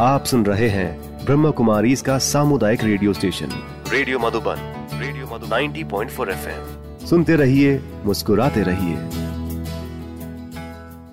आप सुन रहे हैं ब्रह्म कुमारी इसका सामुदायिक radio station. Radio Madhuban radio Madhuban. 90.4 FM. सुनते रहिए मुस्कुराते रहिए।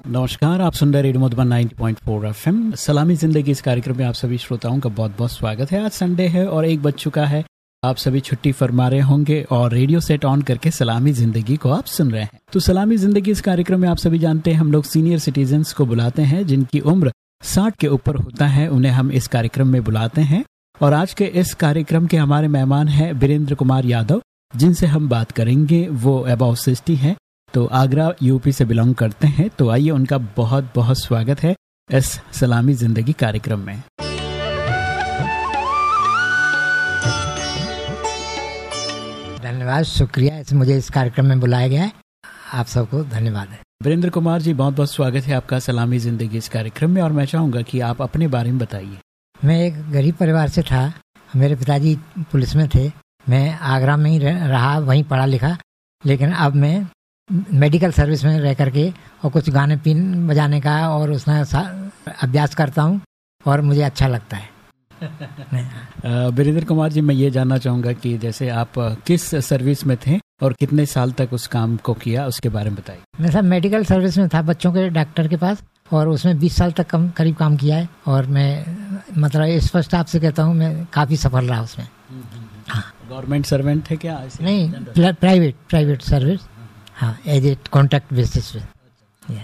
नमस्कार आप सुन रहे रेडियो मधुबन 90.4 एफएम। सलामी ज़िंदगी इस कार्यक्रम में आप सभी श्रोताओं का बहुत बहुत स्वागत है। आज संडे है और एक बज चुका है। आप सभी छुट्टी फरमा रहे होंगे और रेडियो सेट ऑन करके सलामी ज़िंदगी को आप सुन रहे हैं। तो सलामी ज़िंदगी इस कार्यक्रम में आप सभी जानते हैं हम लोग सीनियर सिटीजन को बुलाते हैं जिनकी उम्र साठ के ऊपर होता है, उन्हें हम इस कार्यक्रम में बुलाते हैं। और आज के इस कार्यक्रम के हमारे मेहमान हैं वीरेंद्र कुमार यादव, जिनसे हम बात करेंगे, वो अबाउ सिक्सटी है। तो आगरा यूपी से बिलोंग करते हैं तो आइए उनका बहुत बहुत स्वागत है इस सलामी ज़िंदगी कार्यक्रम में। धन्यवाद, शुक्रिया इस मुझे इस कार्यक्रम में बुलाया गया है। आप सबको धन्यवाद। है वीरेंद्र कुमार जी बहुत बहुत स्वागत है आपका सलामी ज़िंदगी इस कार्यक्रम में और मैं चाहूँगा कि आप अपने बारे में बताइए। मैं एक गरीब परिवार से था। मेरे पिताजी पुलिस में थे। मैं आगरा में ही रहा वहीं पढ़ा लिखा। लेकिन अब मैं मेडिकल सर्विस में रह करके और कुछ गाने पीन बजाने का और उसमें अभ्यास करता हूँ और मुझे अच्छा लगता है। वीरेंद्र कुमार जी मैं ये जानना चाहूँगा कि जैसे आप किस सर्विस में थे? और कितने साल तक उस काम को किया उसके बारे में बताइए। मैं सब मेडिकल सर्विस में था बच्चों के डॉक्टर के पास और उसमें 20 साल तक कम करीब काम किया है और मैं मतलब स्पष्ट आपसे कहता हूँ मैं काफ़ी सफल रहा उसमें। गवर्नमेंट हाँ। सर्वेंट थे क्या? नहीं प्राइवेट प्राइवेट सर्विस हाँ। एज ए कॉन्ट्रैक्ट बेसिस पे।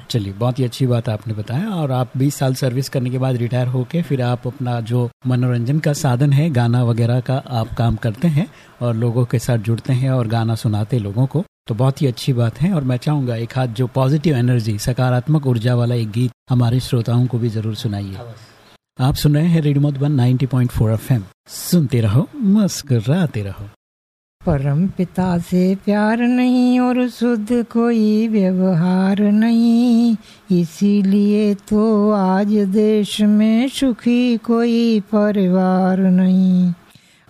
चलिए बहुत ही अच्छी बात आपने बताया और आप 20 साल सर्विस करने के बाद रिटायर होके फिर आप अपना जो मनोरंजन का साधन है गाना वगैरह का आप काम करते हैं और लोगों के साथ जुड़ते हैं और गाना सुनाते लोगों को तो बहुत ही अच्छी बात है। और मैं चाहूँगा एक हाथ जो पॉजिटिव एनर्जी सकारात्मक ऊर्जा वाला एक गीत हमारे श्रोताओं को भी ज़रूर सुनाइए। आप सुन रहे हैं रेडियो मधुबन 90.4 एफएम सुनते रहो मुस्कुराते रहो। परम पिता से प्यार नहीं और शुद्ध कोई व्यवहार नहीं। इसीलिए तो आज देश में सुखी कोई परिवार नहीं।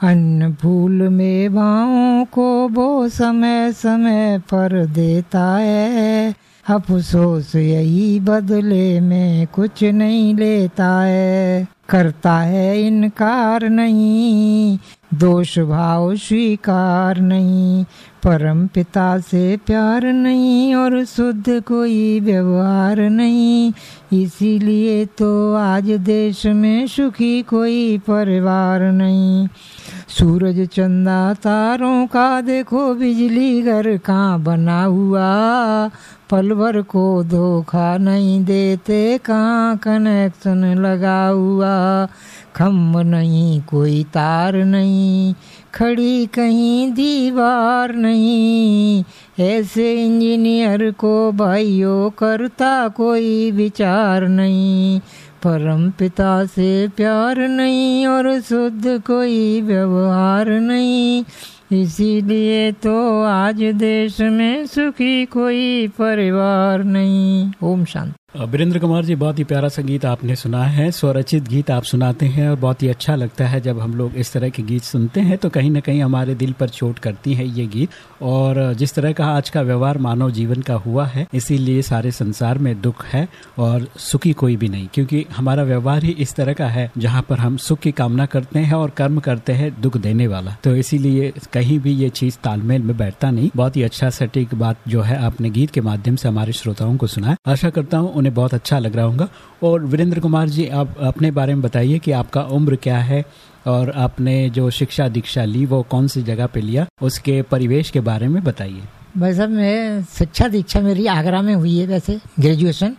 अन्न फूल में भावों को वो समय समय पर देता है। अफसोस यही बदले में कुछ नहीं लेता है। करता है इनकार नहीं। दोष भाव स्वीकार नहीं, परम पिता से प्यार नहीं और शुद्ध कोई व्यवहार नहीं। इसीलिए तो आज देश में सुखी कोई परिवार नहीं। सूरज चंदा तारों का देखो बिजली घर कहाँ बना हुआ? पल भर को धोखा नहीं देते, कहाँ कनेक्शन लगा हुआ? खम्भ नहीं, कोई तार नहीं, खड़ी कहीं दीवार नहीं। ऐसे इंजीनियर को भाइयों करता कोई विचार नहीं। परम पिता से प्यार नहीं और शुद्ध कोई व्यवहार नहीं। इसीलिए तो आज देश में सुखी कोई परिवार नहीं। ओम शांति। वीरेंद्र कुमार जी, बहुत ही प्यारा संगीत आपने सुना है, स्वरचित गीत आप सुनाते हैं और बहुत ही अच्छा लगता है जब हम लोग इस तरह के गीत सुनते हैं तो कहीं ना कहीं हमारे दिल पर चोट करती है ये गीत। और जिस तरह का आज का व्यवहार मानव जीवन का हुआ है, इसीलिए सारे संसार में दुख है और सुखी कोई भी नहीं, क्योंकि हमारा व्यवहार ही इस तरह का है, जहाँ पर हम सुख की कामना करते हैं और कर्म करते हैं दुख देने वाला। तो इसीलिए कहीं भी ये चीज़ तालमेल में बैठता नहीं। बहुत ही अच्छा सटीक बात जो है आपने गीत के माध्यम से हमारे श्रोताओं को सुना आशा करता हूँ उन्हें बहुत अच्छा लग रहा होगा। और वीरेंद्र कुमार जी, आप अपने बारे में बताइए कि आपका उम्र क्या है और आपने जो शिक्षा दीक्षा ली, वो कौन सी जगह पे लिया? उसके परिवेश के बारे में बताइए। भाई साहब मैं शिक्षा दीक्षा मेरी आगरा में हुई है वैसे, ग्रेजुएशन।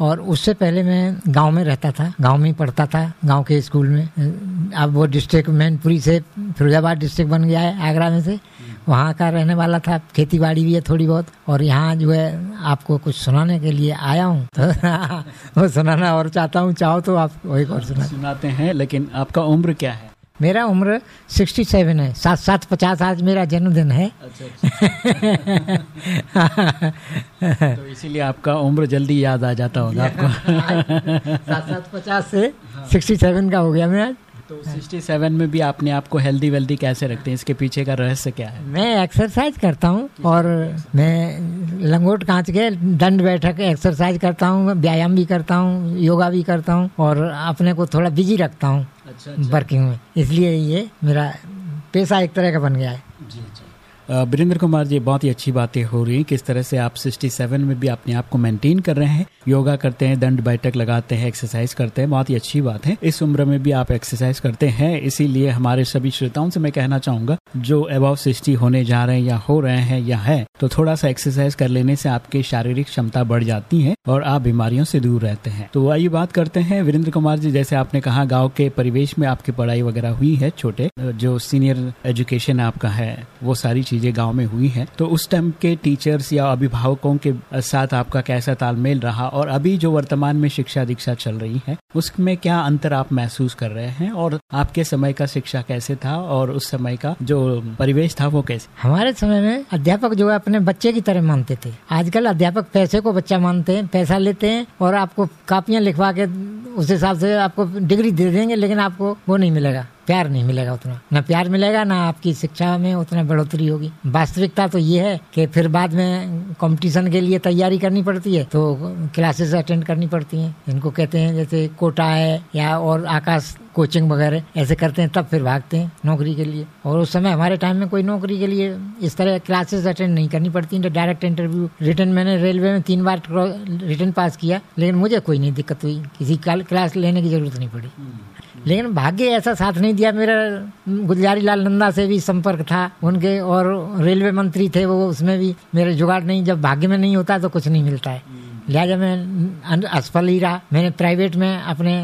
और उससे पहले मैं गाँव में रहता था, गाँव में पढ़ता था, गाँव के स्कूल में। अब वो डिस्ट्रिक्ट मैनपुरी से फिरोजाबाद डिस्ट्रिक्ट बन गया है आगरा में से। वहाँ का रहने वाला था खेती बाड़ी भी है थोड़ी बहुत और यहाँ जो है आपको कुछ सुनाने के लिए आया हूँ। तो वो सुनाना और चाहता हूँ चाहो तो आप वही और सुना। सुनाते हैं लेकिन आपका उम्र क्या है? मेरा उम्र 67 है। सात सात पचास आज मेरा जन्मदिन है। अच्छा, अच्छा। तो इसीलिए आपका उम्र जल्दी याद आ जाता होगा आपको। सात सात पचास से सिक्सटी सेवन का हो गया मैं आज तो सिक्सटी सेवन में भी आपने आपको हेल्दी वेल्दी कैसे रखते हैं? इसके पीछे का रहस्य क्या है? मैं एक्सरसाइज करता हूँ और मैं लंगोट कांच के दंड बैठक एक्सरसाइज करता हूँ व्यायाम भी करता हूँ योगा भी करता हूँ और अपने को थोड़ा बिज़ी रखता हूँ अच्छा वर्किंग में। इसलिए ये मेरा पैसा एक तरह का बन गया है। जी जी। वीरेंद्र कुमार जी, बहुत ही अच्छी बातें हो रही हैं किस तरह से आप 67 में भी अपने आप को मेंटेन कर रहे हैं। योगा करते हैं, दंड बैठक लगाते हैं एक्सरसाइज करते हैं, बहुत ही अच्छी बात है। इस उम्र में भी आप एक्सरसाइज करते हैं, इसीलिए हमारे सभी श्रोताओं से मैं कहना चाहूँगा, जो अबाव सिक्सटी होने जा रहे हैं या हो रहे हैं या है तो थोड़ा सा एक्सरसाइज कर लेने से आपकी शारीरिक क्षमता बढ़ जाती है और आप बीमारियों से दूर रहते हैं। तो आइए बात करते हैं, वीरेंद्र कुमार जी, जैसे आपने कहा, गाँव के परिवेश में आपकी पढ़ाई वगैरह हुई है, छोटे, जो सीनियर एजुकेशन आपका है, वो सारी चीज़ें गाँव में हुई है। तो उस टाइम के टीचर्स या अभिभावकों के साथ आपका कैसा तालमेल रहा और अभी जो वर्तमान में शिक्षा दीक्षा चल रही है, उसमें क्या अंतर आप महसूस कर रहे हैं और आपके समय का शिक्षा कैसे था और उस समय का जो परिवेश था वो कैसे? हमारे समय में अध्यापक जो है अपने बच्चे की तरह मानते थे। आजकल अध्यापक पैसे को बच्चा मानते हैं, पैसा लेते हैं और आपको कापियाँ लिखवा के उस हिसाब से आपको डिग्री दे देंगे, लेकिन आपको वो नहीं मिलेगा। प्यार नहीं मिलेगा उतना। न प्यार मिलेगा, ना आपकी शिक्षा में उतना बढ़ोतरी होगी। वास्तविकता तो ये है कि फिर बाद में कंपटीशन के लिए तैयारी करनी पड़ती है तो क्लासेस अटेंड करनी पड़ती हैं। इनको कहते हैं, जैसे कोटा है या और आकाश कोचिंग वगैरह, ऐसे करते हैं, तब फिर भागते हैं नौकरी के लिए। और उस समय हमारे टाइम में कोई नौकरी के लिए इस तरह क्लासेस अटेंड नहीं करनी पड़ती डायरेक्ट इंटरव्यू रिटर्न मैंने रेलवे में तीन बार रिटर्न पास किया, लेकिन मुझे कोई नहीं दिक्कत हुई। किसी क्लास लेने की ज़रूरत नहीं पड़ी। लेकिन भाग्य ऐसा साथ नहीं दिया। मेरा गुलजारी लाल नंदा से भी संपर्क था, उनके और रेलवे मंत्री थे वो, उसमें भी मेरे जुगाड़ नहीं। जब भाग्य में नहीं होता तो कुछ नहीं मिलता है। लिहाजा मैं असफल ही रहा। मैंने प्राइवेट में अपने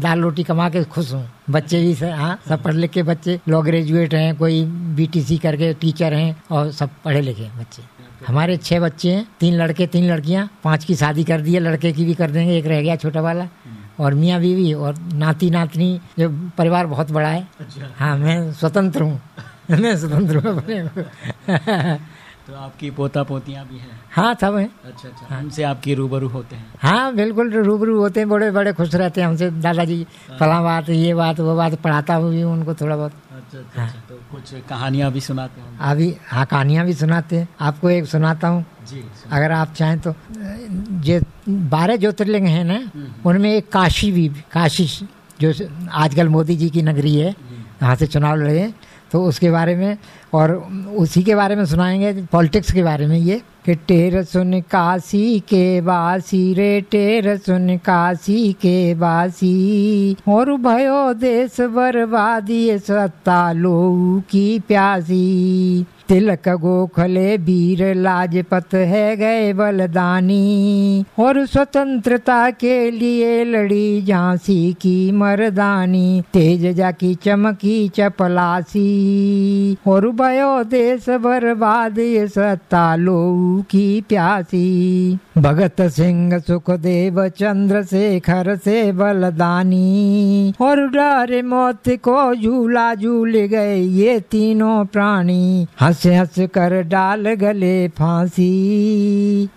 दाल रोटी कमा के खुश हूँ। बच्चे भी हाँ सब पढ़ लिख बच्चे, लॉ ग्रेजुएट हैं, कोई बीटीसी करके टीचर हैं और सब पढ़े लिखे बच्चे। हमारे छह बच्चे हैं, तीन लड़के, तीन लड़कियाँ, पाँच की शादी कर दी है, लड़के की भी कर देंगे, एक रह गया छोटा वाला। और मियाँ बीवी और नाती नातनी जो परिवार बहुत बड़ा है। अच्छा। हाँ मैं स्वतंत्र हूँ। मैं स्वतंत्र हूँ। तो आपकी पोता पोतियाँ भी हैं? हाँ सब हैं। अच्छा अच्छा। हाँ। हमसे आपकी रूबरू होते हैं? हाँ बिल्कुल रूबरू होते हैं बड़े बड़े खुश रहते हैं हमसे दादाजी हाँ। फला बात ये बात वो बात पढ़ाता हुई उनको थोड़ा बहुत। अच्छा, अच्छा, हाँ। तो कुछ कहानियाँ भी सुनाते हैं। अभी हाँ कहानियाँ भी सुनाते हैं। आपको एक सुनाता हूँ। अगर आप चाहें तो जो बारह ज्योतिर्लिंग है ना हम्म, हम्म। उनमें एक काशी भी काशी जो आजकल मोदी जी की नगरी है यहाँ से चुनाव लड़े तो उसके बारे में और उसी के बारे में सुनाएँगे पॉलिटिक्स के बारे में ये। कि टेर सुन काशी के बासी रे, टेर सुन काशी के बासी और भयो देश बर्बादी सत्ता लो की प्यासी। तिलक गोखले वीर लाजपत है गए बलदानी। और स्वतंत्रता के लिए लड़ी झांसी की मर्दानी। तेज जाकी चमकी चपलासी। और भयो देश बर्बाद सत्ता लो की प्यासी। भगत सिंह सुखदेव चंद्र शेखर से बलदानी। और डर मौत को झूला झूल गए ये तीनों प्राणी। हंस हंस कर डाल गले फांसी।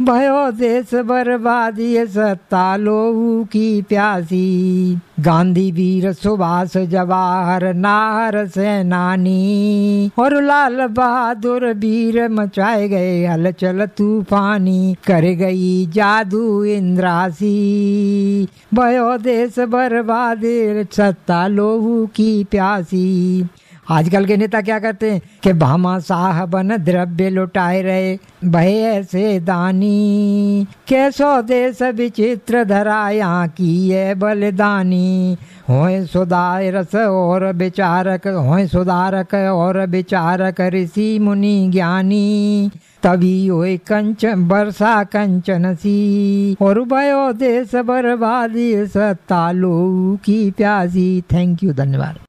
भयो देश बर्बादी सत्ता लोहू की प्यासी। गांधी वीर सुभाष जवाहर नाहर सेनानी। और लाल बहादुर वीर मचाए गए हलचल तूफानी। कर गई जादू इंद्रासी। भयो देश बर्बाद सत्ता लोहू की प्यासी। आजकल के नेता क्या करते हैं? कि भामा साहबन द्रव्य लुटाए रहे। भय ऐसे दानी, कैसो देश विचित्र धरा यहाँ की है बलिदानी हो सुधारस और विचारक हो सुधारक और विचारक ऋषि मुनि ज्ञानी। तभी हो कंचन वर्षा कंचन सी और भयो देश बर्बादी सत्तालू की प्यासी। थैंक यू धन्यवाद।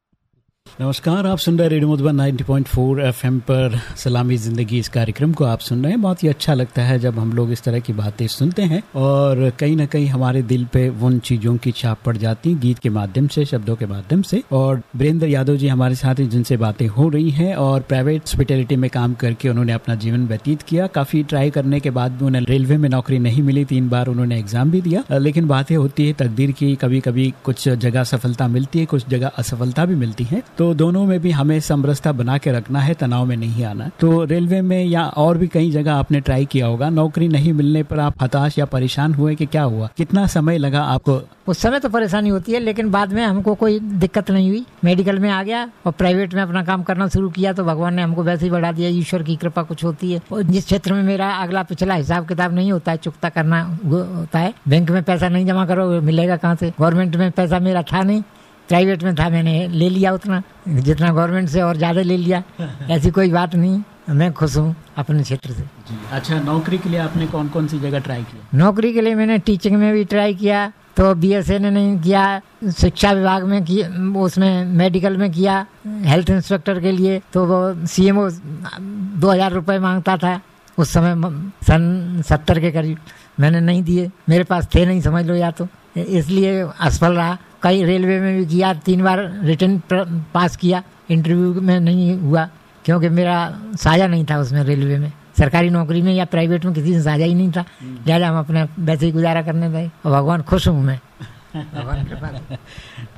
नमस्कार, आप सुन रहे हैं रेडियो मधुबन 90.4 एफएम पर सलामी ज़िंदगी। इस कार्यक्रम को आप सुन रहे हैं। बहुत ही अच्छा लगता है जब हम लोग इस तरह की बातें सुनते हैं और कहीं ना कहीं हमारे दिल पे उन चीज़ों की छाप पड़ जाती गीत के माध्यम से, शब्दों के माध्यम से। और वीरेंद्र यादव जी हमारे साथ जिनसे बातें हो रही हैं और प्राइवेट हॉस्पिटलिटी में काम करके उन्होंने अपना जीवन व्यतीत किया। काफ़ी ट्राई करने के बाद भी उन्हें रेलवे में नौकरी नहीं मिली। तीन बार उन्होंने एग्ज़ाम भी दिया। लेकिन बातें होती है, तकदीर की कभी कभी कुछ जगह सफलता मिलती है, कुछ जगह असफलता भी मिलती है। तो दोनों में भी हमें समरसता बना के रखना है, तनाव में नहीं आना। तो रेलवे में या और भी कई जगह आपने ट्राई किया होगा, नौकरी नहीं मिलने पर आप हताश या परेशान हुए कि क्या हुआ? कितना समय लगा आपको? उस समय तो परेशानी होती है, लेकिन बाद में हमको कोई दिक्कत नहीं हुई। मेडिकल में आ गया और प्राइवेट में अपना काम करना शुरू किया तो भगवान ने हमको वैसे ही बढ़ा दिया, ईश्वर की कृपा कुछ होती है। और जिस क्षेत्र में मेरा अगला पिछला हिसाब किताब नहीं होता है, चुकता करना होता है। बैंक में पैसा नहीं जमा करो, मिलेगा कहाँ से? गवर्नमेंट में पैसा मेरा था नहीं। प्राइवेट में था मैंने ले लिया उतना। जितना गवर्नमेंट से और ज़्यादा ले लिया। ऐसी कोई बात नहीं मैं खुश हूँ अपने क्षेत्र से। अच्छा नौकरी के लिए आपने कौन कौन सी जगह ट्राई किया? नौकरी के लिए मैंने टीचिंग में भी ट्राई किया तो बी एस ने नहीं किया शिक्षा विभाग में किया उसमें मेडिकल में किया हेल्थ इंस्पेक्टर के लिए तो वो सी एम ओ दो हज़ार रुपये माँगता था। उस समय सन सत्तर के करीब मैंने नहीं दिए। मेरे पास थे नहीं समझ लो या तो। इसलिए असफल रहा। कई रेलवे में भी किया तीन बार रिटर्न पास किया इंटरव्यू में नहीं हुआ क्योंकि मेरा साझा नहीं था उसमें रेलवे में। सरकारी नौकरी में या प्राइवेट में किसी से साझा ही नहीं था। लिहाजा हम अपने वैसे ही गुजारा करने गए। और भगवान खुश हूँ मैं।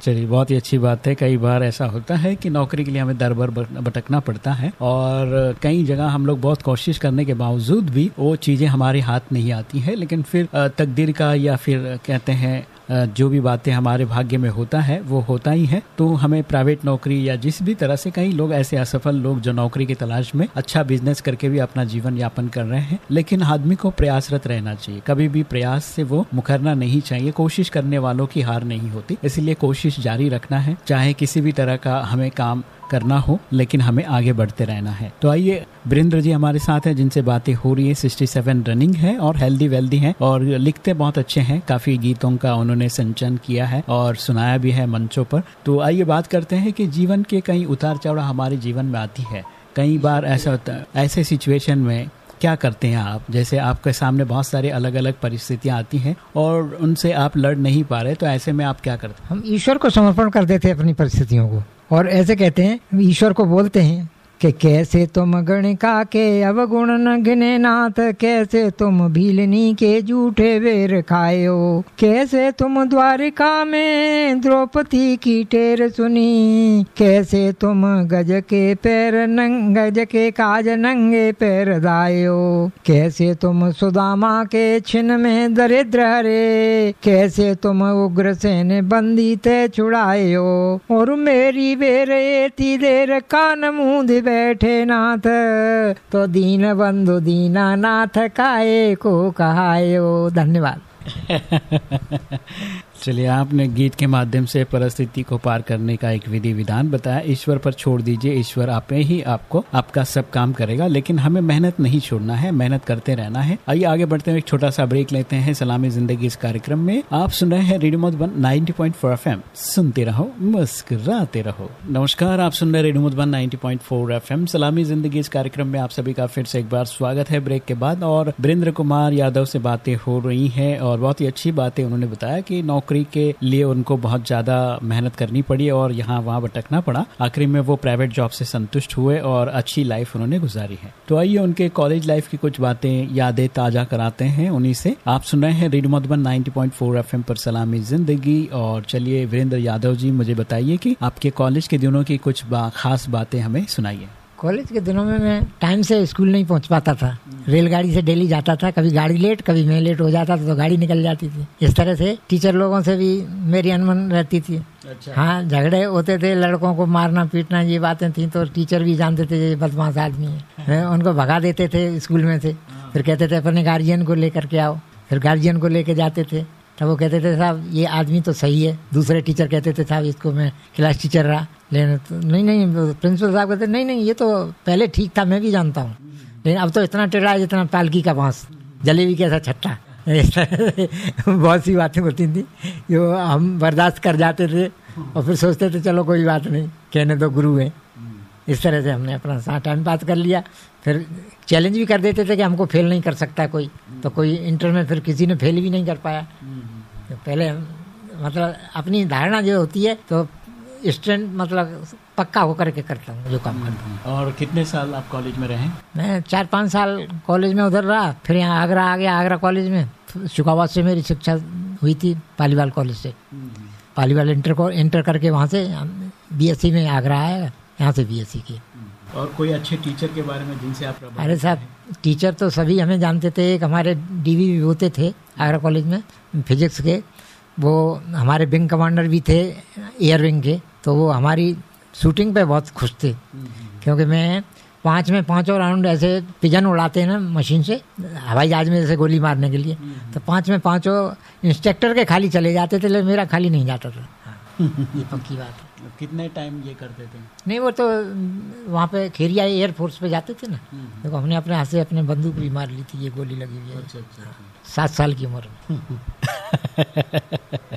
चलिए बहुत ही अच्छी बात है। कई बार ऐसा होता है कि नौकरी के लिए हमें दर भर भटकना पड़ता है। और कई जगह हम लोग बहुत कोशिश करने के बावजूद भी वो चीज़ें हमारे हाथ नहीं आती है लेकिन फिर तकदीर का या फिर कहते हैं जो भी बातें हमारे भाग्य में होता है, वो होता ही है। तो हमें प्राइवेट नौकरी या जिस भी तरह से कई लोग ऐसे असफल लोग जो नौकरी की तलाश में अच्छा बिज़नेस करके भी अपना जीवन यापन कर रहे हैं, लेकिन आदमी को प्रयासरत रहना चाहिए। कभी भी प्रयास से वो मुखरना नहीं चाहिए, कोशिश करने वालों की हार नहीं होती। इसलिए कोशिश जारी रखना है। चाहे किसी भी तरह का हमें काम करना हो, लेकिन हमें आगे बढ़ते रहना है। तो आइए वरिंद्र जी हमारे साथ हैं, जिनसे बातें हो रही है। सिक्सटी सेवन रनिंग है और हेल्दी वेल्दी है और लिखते बहुत अच्छे हैं। काफ़ी गीतों का उन्होंने संचन किया है और सुनाया भी है मंचों पर। तो आइए बात करते हैं कि जीवन के कई उतार चढ़ाव हमारे जीवन में आती है। कई बार ऐसा होता है ऐसे सिचुएशन में क्या करते हैं आप? जैसे आपके सामने बहुत सारे अलग अलग परिस्थितियाँ आती हैं और उनसे आप लड़ नहीं पा रहे तो ऐसे में आप क्या करते हैं? हम ईश्वर को समर्पण कर देते हैं अपनी परिस्थितियों को। और ऐसे कहते हैं ईश्वर को बोलते हैं कि कैसे तुम गणिका के अवगुण न नाथ, कैसे तुम भीलनी के झूठे वेर खायो? कैसे तुम द्वारिका में द्रौपदी की टेर सुनी? कैसे तुम गज के पैर नंग, गज के काज नंगे पैर दायो? कैसे तुम सुदामा के छिन में दरिद्र हरे? कैसे तुम उग्र सेन बंदी ते छुड़ायो? और मेरी बेरे ती देर कान मुँह बैठे नाथ तो दीन बंधु दीना नाथ काए को कहायो धन्यवाद। चलिए, आपने गीत के माध्यम से परिस्थिति को पार करने का एक विधि विधान बताया। ईश्वर पर छोड़ दीजिए, ईश्वर आपे ही आपको, आपका सब काम करेगा, लेकिन हमें मेहनत नहीं छोड़ना है, मेहनत करते रहना है। आइए, आगे बढ़ते हुए एक छोटा सा ब्रेक लेते हैं सलामी ज़िंदगी इस कार्यक्रम में। आप सुन रहे हैं radio Madhuban ninety F M सुनते रहो, मुस्कुराते रहो। नमस्कार, आप सुन रहे radio Madhuban ninety F M सलामी ज़िंदगी इस कार्यक्रम में आप सभी का फिर से एक बार स्वागत है ब्रेक के बाद। और वीरेंद्र कुमार यादव से बातें हो रही है, और बहुत ही अच्छी बातें उन्होंने बताया की नौकरी नौकरी के लिए उनको बहुत ज़्यादा मेहनत करनी पड़ी और यहाँ वहाँ भटकना पड़ा। आखिरी में वो प्राइवेट जॉब से संतुष्ट हुए और अच्छी लाइफ उन्होंने गुजारी है। तो आइए उनके कॉलेज लाइफ की कुछ बातें, यादें ताज़ा कराते हैं उन्हीं से। आप सुन रहे हैं रेडियो मधुबन 90.4 एफएम पर सलामी ज़िंदगी और चलिए वीरेंद्र यादव जी, मुझे बताइए कि आपके कॉलेज के दिनों की कुछ खास बातें हमें सुनाइए। कॉलेज के दिनों में मैं टाइम से स्कूल नहीं पहुँच पाता था। रेलगाड़ी से डेली जाता था कभी गाड़ी लेट कभी मैं लेट हो जाता था तो गाड़ी निकल जाती थी। इस तरह से टीचर लोगों से भी मेरी अनमन रहती थी। अच्छा। हाँ झगड़े होते थे लड़कों को मारना पीटना ये बातें थी तो टीचर भी जानते थे ये बदमाश आदमी है। उनको भगा देते थे स्कूल में से। फिर कहते थे अपने गार्जियन को लेकर के आओ। फिर गार्जियन को लेके जाते थे। तब वो कहते थे, साहब, ये आदमी तो सही है। दूसरे टीचर कहते थे, साहब, इसको मैं क्लास टीचर रहा लेकिन तो नहीं नहीं, प्रिंसिपल साहब कहते, नहीं नहीं, ये तो पहले ठीक था, मैं भी जानता हूँ। लेकिन अब तो इतना टेढ़ा है जितना पालकी का बाँस। जलेबी कैसा छट्टा? बहुत सी बातें होती थी। जो हम बर्दाश्त कर जाते थे और फिर सोचते थे, चलो, कोई बात नहीं, कहने दो, गुरु हैं। इस तरह से हमने अपना साथ टाइम पास कर लिया। फिर चैलेंज भी कर देते थे कि हमको फेल नहीं कर सकता कोई। तो कोई इंटर में फिर किसी ने फेल भी नहीं कर पाया। तो पहले मतलब अपनी धारणा जो होती है तो स्टूडेंट मतलब पक्का होकर के करता हूँ जो काम करता हूँ। और कितने साल आप कॉलेज में रहे? मैं चार पाँच साल कॉलेज में उधर रहा फिर यहाँ आगरा आ गया आगरा कॉलेज में। शुकाबाद से मेरी शिक्षा हुई थी पालीवाल कॉलेज से। पालीवाल इंटर को इंटर करके वहाँ से बीएससी में आगरा आया यहाँ से बीएससी की और कोई अच्छे टीचर के बारे में जिनसे आप अरे साहब टीचर तो सभी हमें जानते थे। एक हमारे डीवी भी होते थे, आगरा कॉलेज में फिजिक्स के। वो हमारे विंग कमांडर भी थे एयर विंग के। तो वो हमारी शूटिंग पे बहुत खुश थे। क्योंकि मैं पाँच में पाँचों राउंड ऐसे पिजन उड़ाते हैं ना मशीन से, हवाई जहाज़ में जैसे गोली मारने के लिए। तो पाँच में पाँचों इंस्ट्रक्टर के खाली चले जाते थे, लेकिन मेरा खाली नहीं जाता था। ये पक्की बात है। कितने टाइम ये करते थे नहीं वो तो वहाँ पे खेरिया एयरफोर्स पे जाते थे ना। देखो हमने अपने हाथ से अपने बंदूक भी मार ली थी ये गोली लगी हुई है। अच्छा अच्छा। सात साल की उम्र में।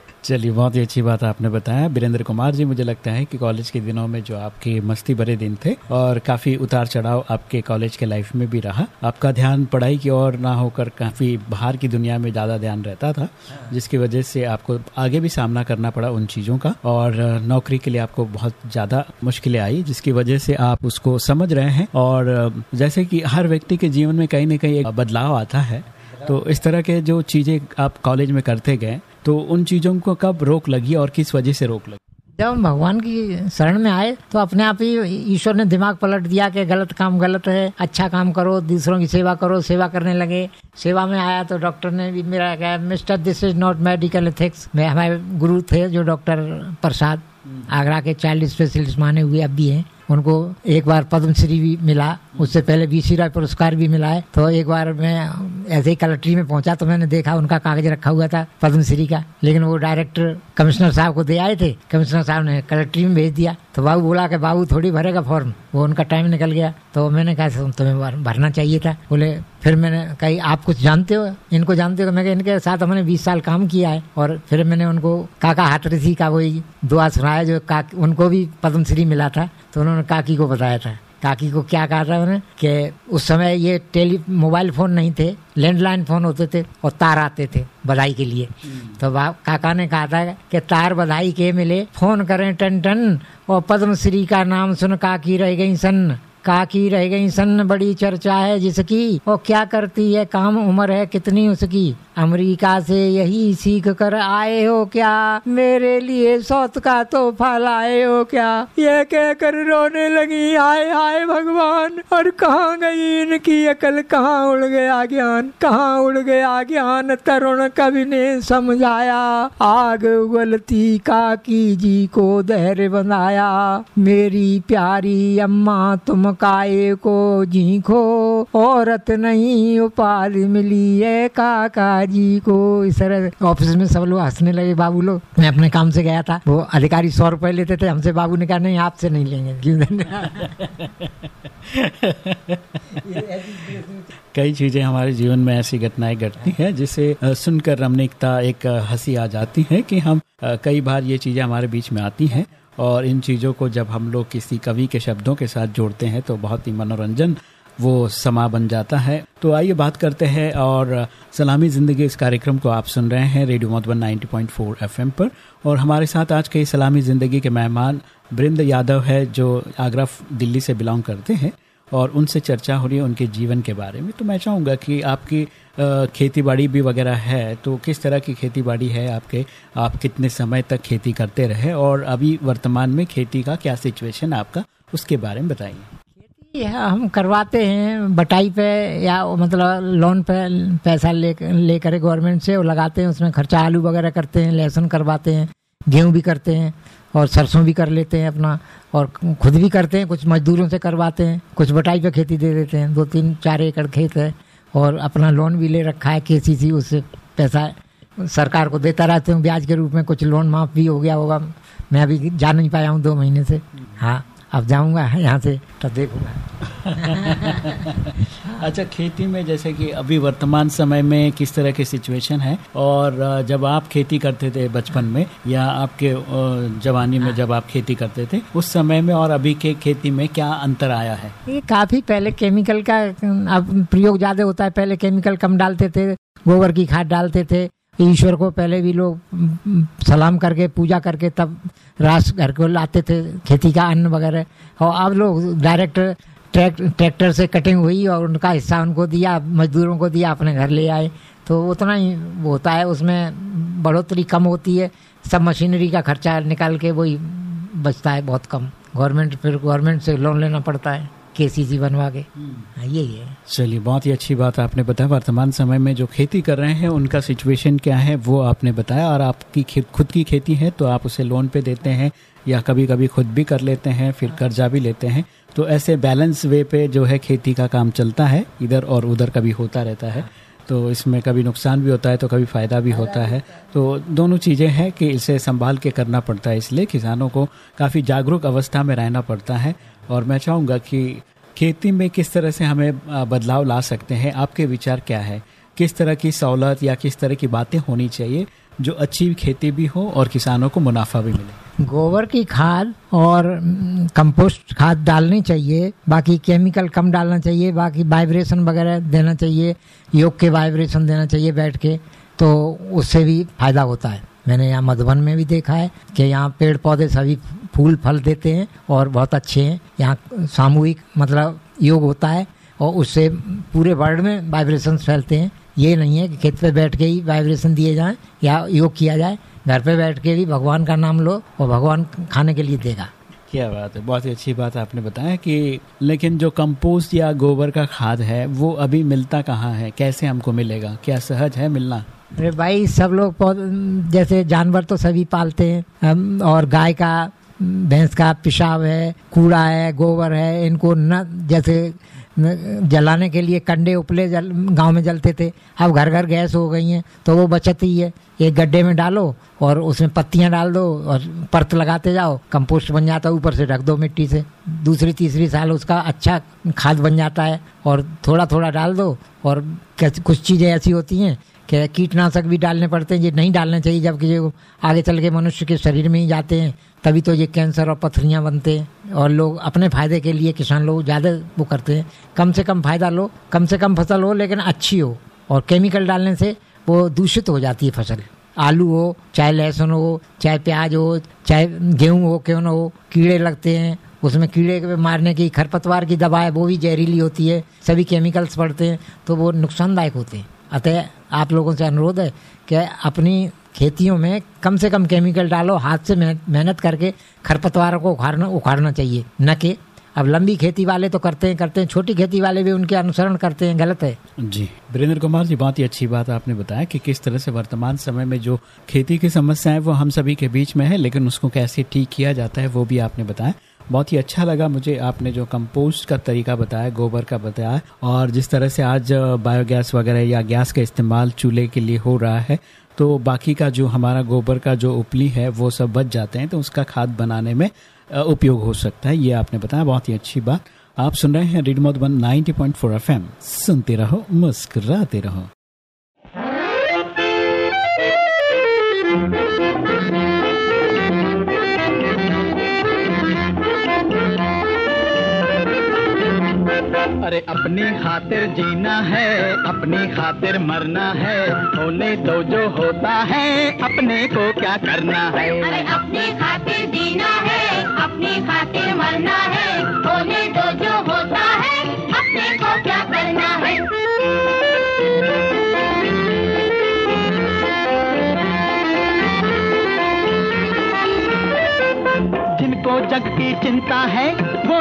चलिए, बहुत ही अच्छी बात आपने बताया। वीरेंद्र कुमार जी, मुझे लगता है कि कॉलेज के दिनों में जो आपके मस्ती भरे दिन थे और काफ़ी उतार चढ़ाव आपके कॉलेज के लाइफ में भी रहा। आपका ध्यान पढ़ाई की ओर ना होकर काफ़ी बाहर की दुनिया में ज़्यादा ध्यान रहता था, जिसकी वजह से आपको आगे भी सामना करना पड़ा उन चीज़ों का और नौकरी के लिए आपको बहुत ज़्यादा मुश्किलें आई, जिसकी वजह से आप उसको समझ रहे हैं और जैसे कि हर व्यक्ति के जीवन में कहीं ना कहीं एक बदलाव आता है। तो इस तरह के जो चीज़ें आप कॉलेज में करते गए तो उन चीज़ों को कब रोक लगी और किस वजह से रोक लगी? जब हम भगवान की शरण में आए तो अपने आप ही ईश्वर ने दिमाग पलट दिया कि गलत काम गलत है अच्छा काम करो दूसरों की सेवा करो सेवा करने लगे। सेवा में आया तो डॉक्टर ने भी मेरा कहा mister this is not medical ethics में हमारे गुरु थे जो डॉक्टर प्रसाद आगरा के चाइल्ड स्पेशलिस्ट माने हुए अब भी हैं। उनको एक बार पद्मश्री भी मिला, उससे पहले बीसी राय पुरस्कार भी मिला है। तो एक बार मैं ऐसे ही कलेक्ट्री में पहुँचा तो मैंने देखा, उनका कागज़ रखा हुआ था पद्मश्री का। लेकिन वो डायरेक्टर कमिश्नर साहब को दे आए थे, कमिश्नर साहब ने कलेक्ट्री में भेज दिया। तो बाबू बोला कि, बाबू, थोड़ी भरेगा फॉर्म। वो उनका टाइम निकल गया। तो मैंने कहा तुम्हें भरना चाहिए था। बोले फिर मैंने कही आप कुछ जानते हो? इनको जानते हो? मैं इनके साथ हमने बीस साल काम किया है। और फिर मैंने उनको काका हाथरसी का वही दुआ सुनाया जो का उनको भी पद्मश्री मिला था तो उन्होंने काकी को बताया था। काकी को क्या कहा था उन्होंने कि उस समय ये टेली मोबाइल फ़ोन नहीं थे लैंडलाइन फ़ोन होते थे और तार आते थे बधाई के लिए। तो काका ने कहा था कि तार बधाई के मिले फ़ोन करें टन टन और पद्मश्री का नाम सुन काकी रह गई सन। काकी रह गई, सन बड़ी चर्चा है जिसकी। वो क्या करती है, काम उम्र है कितनी उसकी। अमेरिका से यही सीख कर आए हो क्या? मेरे लिए सौत का तोहफा लाए हो क्या? ये कहकर रोने लगी आए आए भगवान। और कहाँ गई इनकी अकल? कहाँ उड़ गया ज्ञान? कहाँ उड़ गया ज्ञान? तरुण कवि ने समझाया, आग उगलती काकी जी को धैर्य बनाया। मेरी प्यारी अम्मा तुम काए को झीखो औरत नहीं उपाधि मिली है काका जी को। इस तरह ऑफ़िस में सब लोग हंसने लगे, बाबू लोग। मैं अपने काम से गया था। वो अधिकारी सौ रुपए लेते थे, हमसे बाबू ने कहा, नहीं, आपसे नहीं लेंगे। क्यों? कई चीज़ें हमारे जीवन में ऐसी घटनाएँ घटती हैं, जिसे सुनकर रमणीकता एक हँसी आ जाती है कि हम कई बार ये चीज़ें हमारे बीच में आती हैं। और इन चीज़ों को जब हम लोग किसी कवि के शब्दों के साथ जोड़ते हैं तो बहुत ही मनोरंजन वो समा बन जाता है। तो आइए बात करते हैं और सलामी ज़िंदगी इस कार्यक्रम को आप सुन रहे हैं रेडियो मधुबन 90.4 एफएम पर। और हमारे साथ आज के सलामी ज़िंदगी के मेहमान बृंद यादव है, जो आगरा, दिल्ली से बिलोंग करते हैं। और उनसे चर्चा हो रही है उनके जीवन के बारे में। तो मैं चाहूँगा कि आपकी खेती बाड़ी भी वगैरह है तो किस तरह की खेती बाड़ी है आपके? आप कितने समय तक खेती करते रहे और अभी वर्तमान में खेती का क्या सिचुएशन आपका? उसके बारे में बताइए। खेती हम करवाते हैं, बटाई पे या मतलब लोन पे पैसा ले, लेकर गवर्नमेंट से वो लगाते हैं, उसमें खर्चा आलू वगैरह करते हैं, लहसुन करवाते हैं। गेहूँ भी करते हैं और सरसों भी कर लेते हैं अपना और खुद भी करते हैं, कुछ मजदूरों से करवाते हैं, कुछ बटाई पे खेती दे देते हैं, दो तीन, चार एकड़ खेत है और अपना लोन भी ले रखा है के सी उससे पैसा सरकार को देता रहते हूँ, ब्याज के रूप में कुछ लोन माफ़ भी हो गया होगा, मैं अभी जा नहीं पाया हूँ दो महीने से। हाँ। अब जाऊँगा यहाँ से तो देखूँगा। अच्छा खेती में जैसे कि अभी वर्तमान समय में किस तरह की सिचुएशन है? और जब आप खेती करते थे बचपन में या आपके जवानी में जब आप खेती करते थे उस समय में और अभी के खेती में क्या अंतर आया है? ये काफ़ी पहले केमिकल का अब प्रयोग ज़्यादा होता है पहले केमिकल कम डालते थे गोबर की खाद डालते थे ईश्वर को पहले भी लोग सलाम करके, पूजा करके तब रास घर को लाते थे, खेती का अन्न वगैरह। और अब लोग डायरेक्ट ट्रैक, ट्रैक्टर से कटिंग हुई और उनका हिस्सा उनको दिया, मजदूरों को दिया, अपने घर ले आए। तो उतना ही होता है, उसमें बढ़ोतरी कम होती है। सब मशीनरी का खर्चा निकाल के वही बचता है बहुत कम। गवर्नमेंट, फिर गवर्नमेंट से लोन लेना पड़ता है। के सी बनवा के हाँ, यही है। चलिए बहुत ही अच्छी बात आपने बताया। वर्तमान समय में जो खेती कर रहे हैं उनका सिचुएशन क्या है वो आपने बताया। और आपकी खुद की खेती है तो आप उसे लोन पे देते हैं या कभी कभी खुद भी कर लेते हैं फिर कर्जा भी लेते हैं। तो ऐसे बैलेंस वे पे जो है खेती का काम चलता है इधर और उधर कभी होता रहता है। तो इसमें कभी नुकसान भी होता है तो कभी फ़ायदा भी होता है। तो दोनों चीज़ें हैं कि इसे संभाल के करना पड़ता है। इसलिए किसानों को काफ़ी जागरूक अवस्था में रहना पड़ता है। और मैं चाहूँगा कि खेती में किस तरह से हमें बदलाव ला सकते हैं, आपके विचार क्या है? किस तरह की सहूलत या किस तरह की बातें होनी चाहिए जो अच्छी खेती भी हो और किसानों को मुनाफा भी मिले? गोबर की खाद और कंपोस्ट खाद डालनी चाहिए, बाकी केमिकल कम डालना चाहिए, बाकी वाइब्रेशन वगैरह देना चाहिए, योग के वाइब्रेशन देना चाहिए बैठ के तो उससे भी फ़ायदा होता है। मैंने यहाँ मधुबन में भी देखा है कि यहाँ पेड़ पौधे सभी फूल फल देते हैं और बहुत अच्छे हैं। यहाँ सामूहिक मतलब योग होता है और उससे पूरे वर्ल्ड में वाइब्रेशन फैलते हैं। ये नहीं है कि खेत पे बैठ के ही वाइब्रेशन दिए जाएँ या योग किया जाए। घर पे बैठ के भी भगवान का नाम लो और भगवान खाने के लिए देगा। क्या बात है बहुत ही अच्छी बात आपने बताया कि लेकिन जो कंपोस्ट या गोबर का खाद है वो अभी मिलता कहाँ है? कैसे हमको मिलेगा? क्या सहज है मिलना? अरे भाई सब लोग जैसे जानवर तो सभी पालते हैं। और गाय का भैंस का पेशाब है, कूड़ा है, गोबर है, इनको न, जैसे जलाने के लिए कंडे उपले जल, गाँव में जलते थे। अब घर घर गैस हो गई हैं तो वो बचत ही है। एक गड्ढे में डालो और उसमें पत्तियाँ डाल दो और परत लगाते जाओ, कंपोस्ट बन जाता है, ऊपर से रख दो मिट्टी से। दूसरी, तीसरी साल उसका अच्छा खाद बन जाता है और थोड़ा थोड़ा डाल दो और कुछ चीज़ें ऐसी होती हैं कि कीटनाशक भी डालने पड़ते हैं, ये नहीं डालने चाहिए, जबकि ये आगे चल के मनुष्य के शरीर में ही जाते हैं। तभी तो ये कैंसर और पथरियाँ बनते हैं और लोग अपने फ़ायदे के लिए किसान लोग ज़्यादा वो करते हैं। कम से कम फ़ायदा लो, कम से कम फ़सल हो, लेकिन अच्छी हो। और केमिकल डालने से वो दूषित हो जाती है फ़सल। आलू हो, चाहे लहसुन हो, चाहे प्याज हो, चाहे गेहूँ हो, क्यों ना हो, कीड़े लगते हैं। उसमें कीड़े के मारने की, खरपतवार की दवा है वो भी जहरीली होती है। सभी केमिकल्स पड़ते हैं तो वो नुकसानदायक होते हैं। अतः आप लोगों से अनुरोध है कि अपनी खेतियों में कम से कम केमिकल डालो, हाथ से मेहनत करके खरपतवारों को उखाड़ना उखाड़ना चाहिए। न कि अब लंबी खेती वाले तो करते हैं करते हैं, छोटी खेती वाले भी उनके अनुसरण करते हैं, गलत है। जी। वीरेंद्र कुमार जी, बहुत ही अच्छी बात आपने बताया कि किस तरह से वर्तमान समय में जो खेती की समस्या है, वो हम सभी के बीच में है, लेकिन उसको कैसे ठीक किया जाता है, वो भी आपने बताया। बहुत ही अच्छा लगा मुझे आपने जो कंपोस्ट का तरीका बताया, गोबर का बताया, और जिस तरह से आज बायोगैस वगैरह या गैस का इस्तेमाल चूल्हे के लिए हो रहा है तो बाकी का जो हमारा गोबर का जो उपली है, वो सब बच जाते हैं तो उसका खाद बनाने में उपयोग हो सकता है। ये आपने बताया, बहुत ही अच्छी बात। आप सुन रहे हैं रेडमोट one ninety point four F सुनते रहो, मुस्कुराते रहो। अरे अपनी खातिर जीना है अपनी खातिर मरना है होने दो जो होता है अपने को क्या करना है? अरे अपनी खातिर जीना है अपनी खातिर मरना है होने तो जो होता है अपने को क्या करना है? जिनको जग की चिंता है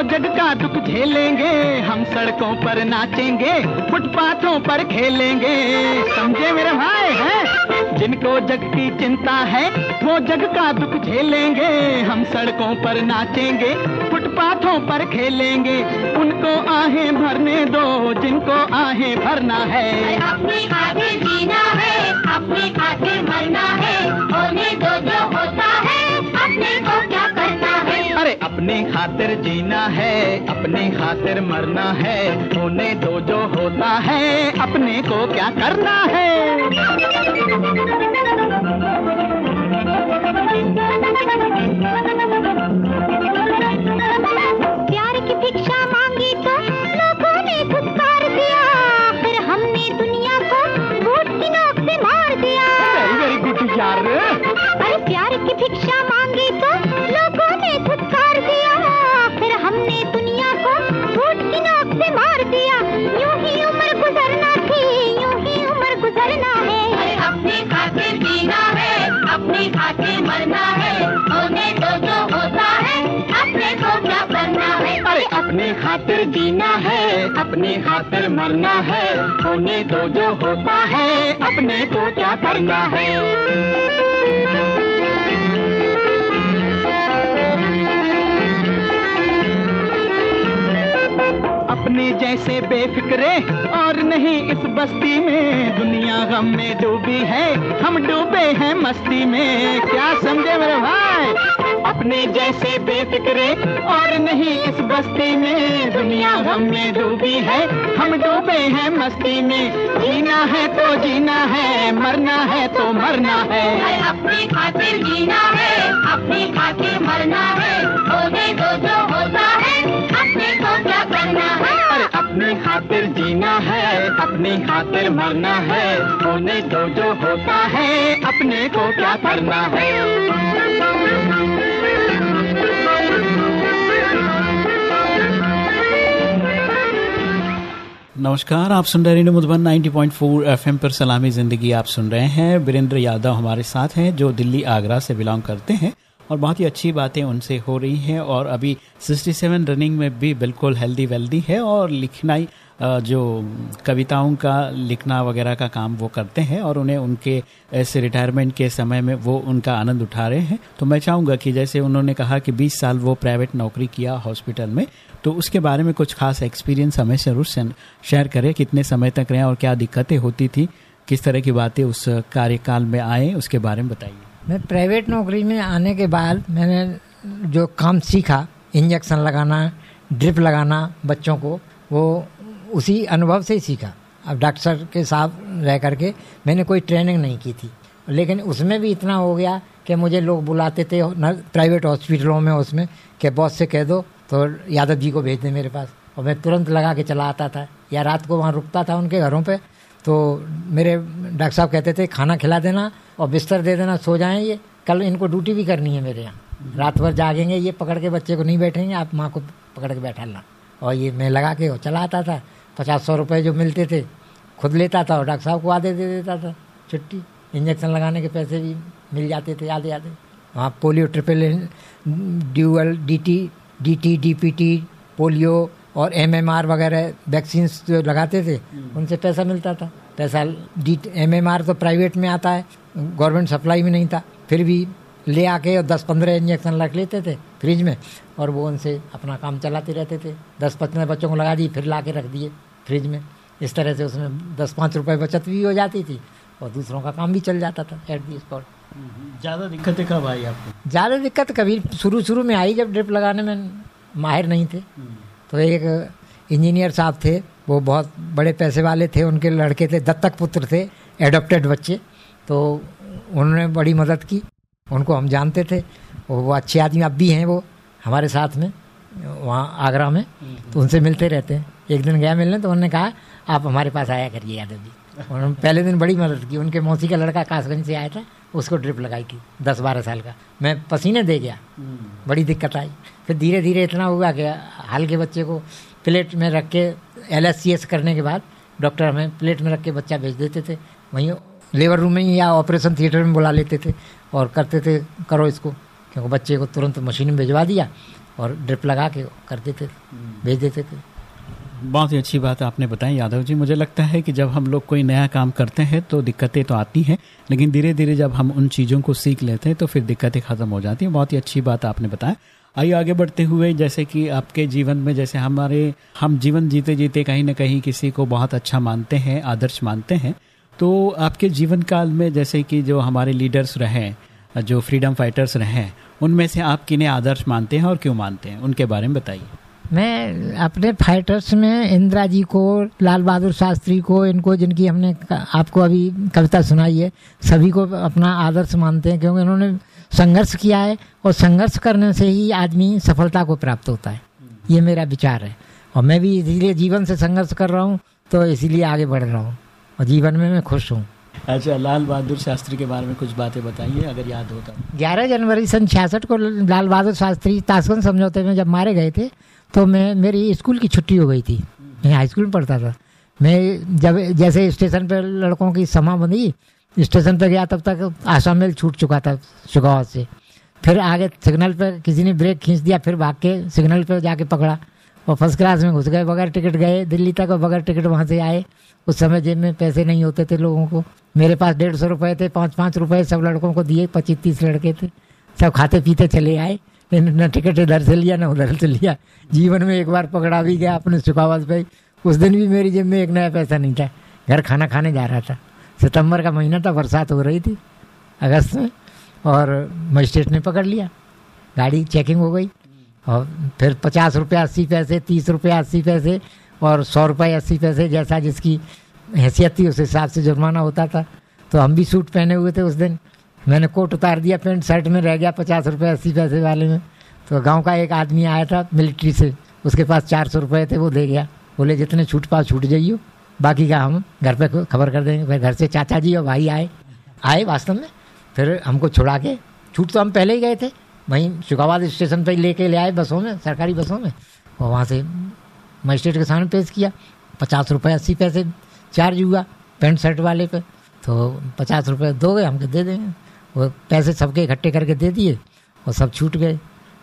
जग का दुख झेलेंगे, हम सड़कों पर नाचेंगे, फुटपाथों पर खेलेंगे। समझे मेरे भाई, हैं? जिनको जग की चिंता है, वो जग का दुख झेलेंगे। हम सड़कों पर नाचेंगे, फुटपाथों पर खेलेंगे। उनको आहें भरने दो, जिनको आहें भरना है। अपनी जीना है, अपनी मरना है, होने दो अपने खातिर जीना है अपनी खातिर मरना है होने दो जो होता है अपने को क्या करना है? प्यार की भिक्षा मांगी तो लोगों ने दिया फिर हमने दुनिया को की नोक से मार दिया। वेरी वेरी गुड यार। मरना है। दो जो होता है, अपने क्या करना है? खातिर जीना है, अपनी खातिर मरना है। होने दो जो होता है, अपने को क्या करना है? जैसे बेफिक्रे, और नहीं इस बस्ती में। दुनिया गम में डूबी है, हम डूबे हैं मस्ती में। क्या समझे मेरे भाई? अपने जैसे बेफिक्रे, और नहीं इस बस्ती में। दुनिया गम में डूबी है, हम डूबे हैं मस्ती में। जीना है तो जीना है, मरना है तो मरना है। अपनी खातिर जीना है, अपनी खातिर मरना है। दो जो होता अपनी खातिर मरना है होने दो जो होता है, अपने को क्या करना है? नमस्कार, आप सुन रहे रेडियो मधुबन 90.4 एफएम पर सलामी ज़िंदगी। आप सुन रहे हैं वीरेंद्र यादव हमारे साथ हैं, जो दिल्ली आगरा से बिलोंग करते हैं और बहुत ही अच्छी बातें उनसे हो रही हैं और अभी 67 रनिंग में भी बिल्कुल हेल्दी वेल्दी है और लिखनाई जो कविताओं का, लिखना वगैरह का काम वो करते हैं और उन्हें उनके ऐसे रिटायरमेंट के समय में वो उनका आनंद उठा रहे हैं। तो मैं चाहूँगा कि जैसे उन्होंने कहा कि 20 साल वो प्राइवेट नौकरी किया हॉस्पिटल में तो उसके बारे में कुछ खास एक्सपीरियंस हमें ज़रूर शेयर- करें कितने समय तक रहें और क्या दिक्कतें होती थी, किस तरह की बातें उस कार्यकाल में आए, उसके बारे में बताइए। मैं प्राइवेट नौकरी में आने के बाद मैंने जो काम सीखा इंजेक्शन लगाना ड्रिप लगाना बच्चों को, वो उसी अनुभव से ही सीखा। अब डॉक्टर के साथ रह करके मैंने कोई ट्रेनिंग नहीं की थी। लेकिन उसमें भी इतना हो गया कि मुझे लोग बुलाते थे प्राइवेट हॉस्पिटलों में उसमें कि बॉस से कह दो तो यादव जी को भेज दें मेरे पास। और मैं तुरंत लगा के चला आता था। या रात को वहाँ रुकता था उनके घरों पे तो मेरे डॉक्टर साहब कहते थे, खाना खिला देना और बिस्तर दे देना, सो जाएँ ये। कल इनको ड्यूटी भी करनी है मेरे यहाँ। रात भर जागेंगे, ये पकड़ के बच्चे को नहीं बैठेंगे, आप माँ को पकड़ के बैठाना और ये मैं लगा के चला आता था। पचास सौ रुपये जो मिलते थे खुद लेता था और डॉक्टर साहब को आधे दे देता था। छुट्टी इंजेक्शन लगाने के पैसे भी मिल जाते थे आधे आधे। वहाँ polio triple dual D T D T D P T polio और एम एम आर वगैरह वैक्सीन जो लगाते थे उनसे पैसा मिलता था। पैसा डी एम एम आर तो प्राइवेट में आता है गवर्नमेंट सप्लाई में नहीं था फिर भी ले आके और दस पंद्रह इंजेक्शन रख लेते थे फ्रिज में और वो उनसे अपना काम चलाते रहते थे। दस पंद्रह बच्चों को लगा दिए फिर ला के रख दिए फ्रिज में। इस तरह से उसमें दस पाँच रुपये बचत भी हो जाती थी और दूसरों का काम भी चल जाता था एट दी स्पॉट ज़्यादा दिक्कतें कब आई आपको? ज़्यादा दिक्कत कभी शुरू शुरू में आई जब ड्रिप लगाने में माहिर नहीं थे। तो एक इंजीनियर साहब थे वो बहुत बड़े पैसे वाले थे उनके लड़के थे दत्तक पुत्र थे एडोप्टेड बच्चे। तो उन्होंने बड़ी मदद की। उनको हम जानते थे वो अच्छे आदमी अब भी हैं वो, हमारे साथ में, वहाँ आगरा में तो उनसे मिलते रहते हैं। एक दिन गया मिलने तो उन्होंने कहा, आप हमारे पास आया करिए, यादव जी। उन्होंने पहले दिन बड़ी मदद की। उनके मौसी का लड़का कासगंज से आया था, उसको ड्रिप लगाई थी दस बारह साल का। मैं पसीने दे गया। बड़ी दिक्कत आई। फिर धीरे धीरे इतना हुआ कि हाल के बच्चे को प्लेट में रख के एलएससीएस करने के बाद, डॉक्टर हमें प्लेट में रख के बच्चा भेज देते थे। वहीं लेबर रूम में ही या ऑपरेशन थिएटर में बुला लेते थे और करते थे, करो इसको। क्योंकि बच्चे को तुरंत मशीन में भिजवा दिया और ड्रिप लगा के कर देते थे, भेज देते थे। बहुत ही अच्छी बात आपने बताई, यादव जी। मुझे लगता है कि जब हम लोग कोई नया काम करते हैं तो दिक्कतें तो आती हैं, लेकिन धीरे धीरे जब हम उन चीज़ों को सीख लेते हैं तो फिर दिक्कतें ख़त्म हो जाती हैं। बहुत ही अच्छी बात आपने बताया। आइए आगे बढ़ते हुए, जैसे कि आपके जीवन में, जैसे हमारे, हम जीवन जीते जीते कहीं ना कहीं किसी को बहुत अच्छा मानते हैं, आदर्श मानते हैं तो आपके जीवन काल में जैसे कि जो हमारे लीडर्स रहे, जो फ्रीडम फाइटर्स रहे, उनमें से आप किन्हें आदर्श मानते हैं और क्यों मानते हैं? उनके बारे में बताइए। मैं अपने फाइटर्स में इंदिरा जी को, लाल बहादुर शास्त्री को, इनको जिनकी हमने आपको अभी कविता सुनाई है, सभी को अपना आदर्श मानते हैं क्योंकि इन्होंने संघर्ष किया है और संघर्ष करने से ही आदमी सफलता को प्राप्त होता है। ये मेरा विचार है। और मैं भी इसीलिए जीवन से संघर्ष कर रहा हूँ तो इसीलिए आगे बढ़ रहा हूँ। और जीवन में मैं खुश हूँ। अच्छा लाल बहादुर शास्त्री के बारे में कुछ बातें बताइए अगर याद होता ग्यारह जनवरी सन छियासठ को लाल बहादुर शास्त्री ताशकंद समझौते में जब मारे गए थे तो मैं मेरी स्कूल की छुट्टी हो गई थी। मैं हाई स्कूल में पढ़ता था। मैं जब जैसे स्टेशन पर लड़कों की समा बंधी स्टेशन पर गया तब तक आसाम मेल छूट चुका था सुगाव से फिर आगे सिग्नल पर किसी ने ब्रेक खींच दिया फिर भाग के सिग्नल पर जाके पकड़ा। और फ़र्स्ट क्लास में घुस गए, बगैर टिकट गए, दिल्ली तक और बगैर टिकट वहाँ से आए। उस समय जेब में पैसे नहीं होते थे लोगों को। मेरे पास डेढ़ सौ रुपये थे, पाँच पाँच रुपये सब लड़कों को दिए, पच्चीस, तीस लड़के थे। सब खाते पीते चले आए। लेकिन न टिकट इधर से लिया, न उधर से लिया। जीवन में एक बार पकड़ा भी गया अपने सुखावास भाई। उस दिन भी मेरी जेब में एक नया पैसा नहीं था। घर खाना खाने जा रहा था। सितंबर का महीना था, बरसात हो रही थी, अगस्त में। और मजिस्ट्रेट ने पकड़ लिया। गाड़ी चेकिंग हो गई। और फिर पचास रुपये, अस्सी पैसे, तीस रुपये, अस्सी पैसे और सौ रुपये, अस्सी पैसे जैसा जिसकी हैसियत थी उस हिसाब से जुर्माना होता था। तो हम भी सूट पहने हुए थे उस दिन। मैंने कोट उतार दिया, पेंट शर्ट में रह गया पचास रुपये, अस्सी पैसे वाले में। तो गाँव का एक आदमी आया था मिलिट्री से। उसके पास चार सौ रुपये थे, वो दे गया। बोले, जितने छूट पास छूट जाइयो। बाकी का हम घर पे खबर कर देंगे। फिर घर से चाचा जी और भाई आए। आए वास्तव में। फिर हमको छुड़ा के। छूट तो हम पहले ही गए थे। वहीं शुकाबाद स्टेशन पर लेके ले आए बसों में, सरकारी बसों में। और वहाँ से मजिस्ट्रेट के सामने पेश किया, पचास रुपये अस्सी पैसे चार्ज हुआ, पेंट शर्ट वाले पे। तो पचास रुपये दो गए, हमको दे देंगे वो पैसे सबके इकट्ठे करके दे दिए और सब छूट गए।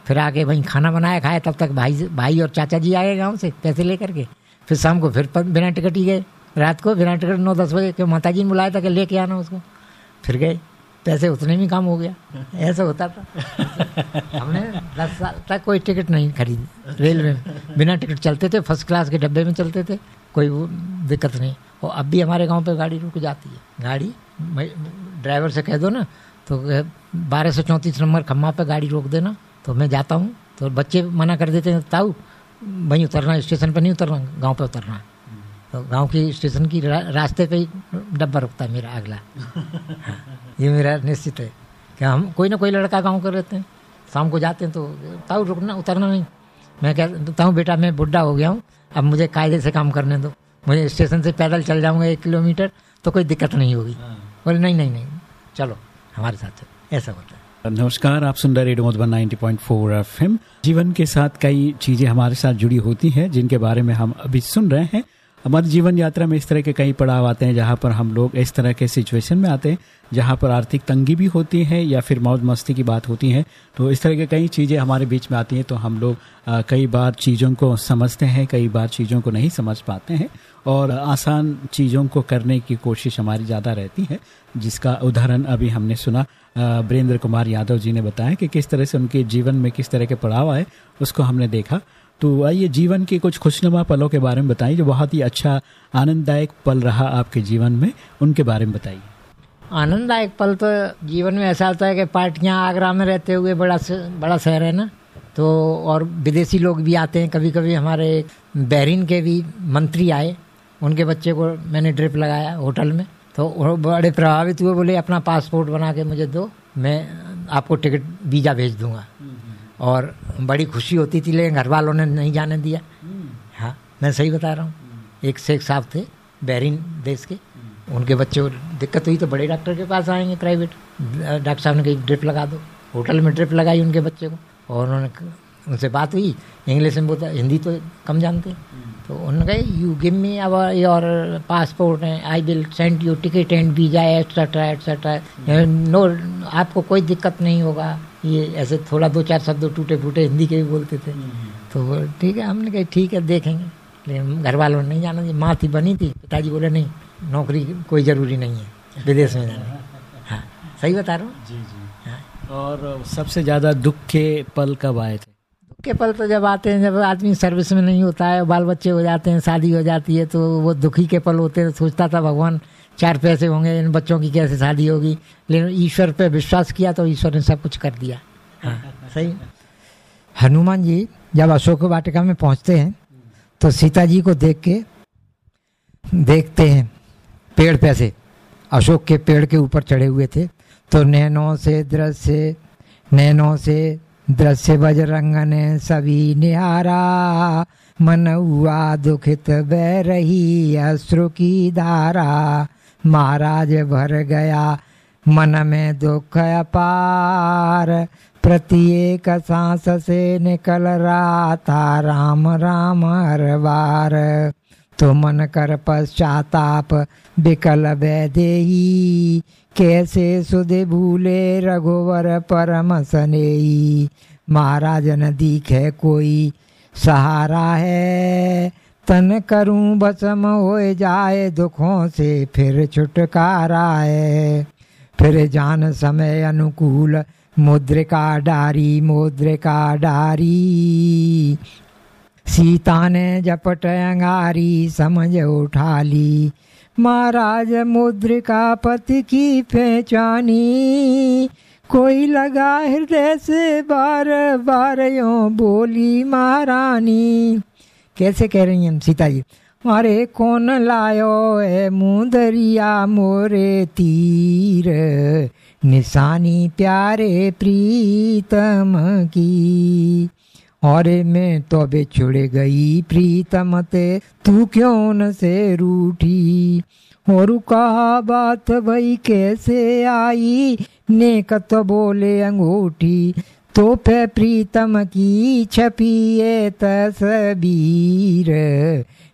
फिर आके वहीं खाना बनाया, खाया। तब तक भाई भाई और चाचा जी आए गाँव से पैसे लेकर के। फिर शाम को फिर बिना टिकट ही गए। रात को बिना टिकट नौ दस बजे के माता जी ने बुलाया था कि लेके आना उसको। फिर गए। पैसे उतने में काम हो गया। ऐसा होता था। हमने दस साल तक कोई टिकट नहीं खरीदी रेलवे में। बिना टिकट चलते थे फ़र्स्ट क्लास के डब्बे में चलते थे कोई वो दिक्कत नहीं। और अब भी हमारे गाँव पे गाड़ी रुक जाती है। गाड़ी ड्राइवर से कह दो ना तो बारह सौ चौंतीस नंबर खम्मा पे गाड़ी रोक देना तो मैं जाता हूँ। तो बच्चे मना कर देते हैं ताऊ वहीं उतरना स्टेशन पर नहीं उतरना गाँव पे उतरना। है तो गाँव की स्टेशन की रा, रास्ते पे ही डब्बा रुकता है मेरा अगला। हाँ, ये मेरा निश्चित है कि हम कोई ना कोई लड़का गाँव कर रहते हैं। शाम को जाते हैं तो ताऊ रुकना उतरना नहीं। मैं कहता हूँ बेटा मैं बुढ़ा हो गया हूँ। अब मुझे कायदे से काम करने दो। मुझे स्टेशन से पैदल चल जाऊँगा एक किलोमीटर तो कोई दिक्कत नहीं होगी। बोले नहीं नहीं नहीं चलो हमारे साथ ऐसा होता है। नमस्कार आप सुन रहे रेडियो मधुबन 90.4 एफएम। जीवन के साथ कई चीज़ें हमारे साथ जुड़ी होती हैं जिनके बारे में हम अभी सुन रहे हैं। हमारी जीवन यात्रा में इस तरह के कई पड़ाव आते हैं, जहाँ पर हम लोग इस तरह के सिचुएशन में आते हैं, जहाँ पर आर्थिक तंगी भी होती है या फिर मौज मस्ती की बात होती है। तो इस तरह के कई चीज़ें हमारे बीच में आती हैं तो हम लोग कई बार चीज़ों को समझते हैं, कई बार चीज़ों को नहीं समझ पाते हैं और आसान चीज़ों को करने की कोशिश हमारी ज़्यादा रहती है, जिसका उदाहरण अभी हमने सुना। ब्रेंद्र कुमार यादव जी ने बताया कि किस तरह से उनके जीवन में किस तरह के पड़ाव आए, उसको हमने देखा। तो आइए जीवन के कुछ खुशनुमा पलों के बारे में बताइए जो बहुत ही अच्छा आनंददायक पल रहा आपके जीवन में। उनके बारे में बताइए। आनंददायक पल तो जीवन में ऐसा होता है कि पार्टियाँ आगरा में रहते हुए बड़ा बड़ा शहर है ना? तो और विदेशी लोग भी आते हैं। कभी कभी हमारे बहरीन के भी मंत्री आए। उनके बच्चे को मैंने ड्रिप लगाया होटल में। तो बड़े प्रभावित हुए, बोले, अपना पासपोर्ट बना के मुझे दो। मैं आपको टिकट, वीज़ा भेज दूँगा। और बड़ी खुशी होती थी लेकिन घर वालों ने नहीं जाने दिया। हाँ मैं सही बता रहा हूँ। एक शेख साहब थे बहरीन देश के। उनके बच्चे को दिक्कत हुई तो बड़े डॉक्टर के पास आएँगे प्राइवेट। डॉक्टर साहब ने कही ड्रिप लगा दो। होटल में ड्रिप लगाई उनके बच्चे को। और उन्होंने उनसे बात हुई। इंग्लिश में बोलता हिंदी तो कम जानते तो उन्होंने कहा you give me our your passport है I will send you ticket and visa etcetera etcetera no आपको कोई दिक्कत नहीं होगा। ये ऐसे थोड़ा दो चार शब्द टूटे फूटे हिंदी के भी बोलते थे। तो ठीक है हमने कहा ठीक है देखेंगे। लेकिन घर वालों ने नहीं जाना जी माँ थी बनी थी। पिताजी बोले नहीं नौकरी कोई ज़रूरी नहीं है विदेश में जाना हाँ। सही बता रहा हूँ? जी जी। हाँ। और सबसे ज़्यादा दुख के पल कब आए थे? दुख के पल तो जब आते हैं जब आदमी सर्विस में नहीं होता है बाल बच्चे हो जाते हैं शादी हो जाती है तो वो दुखी के पल होते हैं सोचता था भगवान चार पैसे होंगे इन बच्चों की कैसे शादी होगी? लेकिन ईश्वर पे विश्वास किया तो ईश्वर ने सब कुछ कर दिया। हाँ, सही? हनुमान जी जब अशोक वाटिका में पहुँचते हैं तो सीता जी को देख के देखते हैं पेड़ पैसे। अशोक के पेड़ के ऊपर चढ़े हुए थे। तो नैनों से दृश्य नैनों से दृश्य बजरंगन सभी निहारा। मन हुआ दुखित बह रही अश्रु की धारा। महाराज भर गया, मन में दुख अपार। प्रत्येक सांस से निकल रहा था राम राम हर बार। तो मन कर पश्चाताप, विकल वैदेही। कैसे सुधे भूले रघुवर परम सनेही। महाराज न दिखे कोई सहारा है तन करूँ, भसम हो जाए, दुखों से फिर छुटकारा है। फिर जान समय अनुकूल, मुद्रिका डारी मुद्रिका डारी। सीता ने जपट अंगारी, समझ उठा ली महाराज मुद्रिका पति की पहचानी। कोई लगा हृदय से बार बार यो बोली महारानी। कैसे कह रही हैं सीता जी अरे कौन लायो है मुंदरिया मोरे तीर? निशानी प्यारे प्रीतम की। और मैं तो बिछुड़ गई प्रीतम ते। तू क्यों न से रूठी? और कहा बात भाई कैसे आई? नेक तो बोले अंगूठी। तो पे प्रीतम की छपी तस्वीर